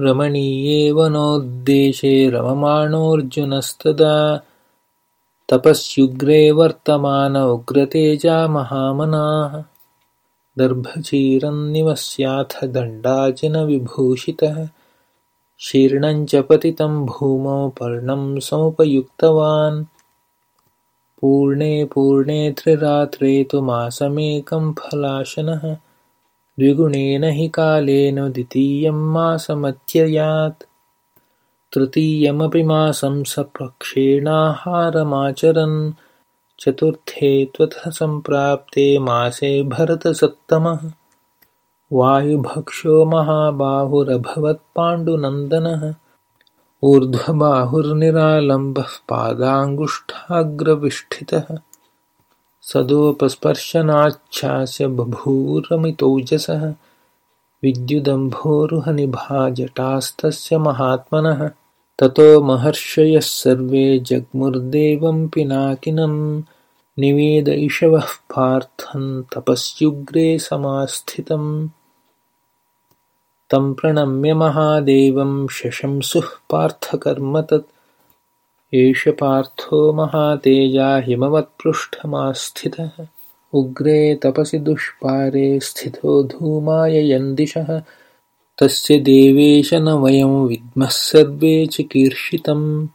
रमणीये वनोद्देशे रममाणोऽर्जुनस्तदा तपस्युग्रे वर्तमान उग्रतेजा महामनाः दर्भचीरन्निवस्याथ दण्डाजिनविभूषितः शीर्णं च पतितं भूमौ पर्णं समुपयुक्तवान्। पूर्णे पूर्णे त्रिरात्रे तु मासमेकं फलाशनः द्विगुणेन हि कालेन द्वितीयं मासमत्ययात्। तृतीयमपि मासं सपक्षेणाहारमाचरन् चतुर्थे त्वथ सम्प्राप्ते मासे भरतसत्तमः। वायुभक्षो महाबाहुरभवत्पाण्डुनन्दनः। ऊर्ध्वबाहुर्निरालम्बः पादाङ्गुष्ठाग्रविष्ठितः सदोपस्पर्शनाच्छास्य बभूरमितौजसः विद्युदम्भोरुहनिभाजटास्तस्य महात्मनः। ततो महर्षयः सर्वे जग्मुर्देवं पिनाकिनं निवेद इषवः पार्थं तपस्युग्रे समास्थितम्। तं प्रणम्य महादेवं शशंसुः पार्थकर्म तत् एष पार्थो महातेजा हिमवत्पृष्ठमास्थितः। उग्रे तपसि दुष्पारे स्थितो धूमाययन्दिशः तस्य देवेश न वयं विद्मः सर्वे चिकीर्षितम्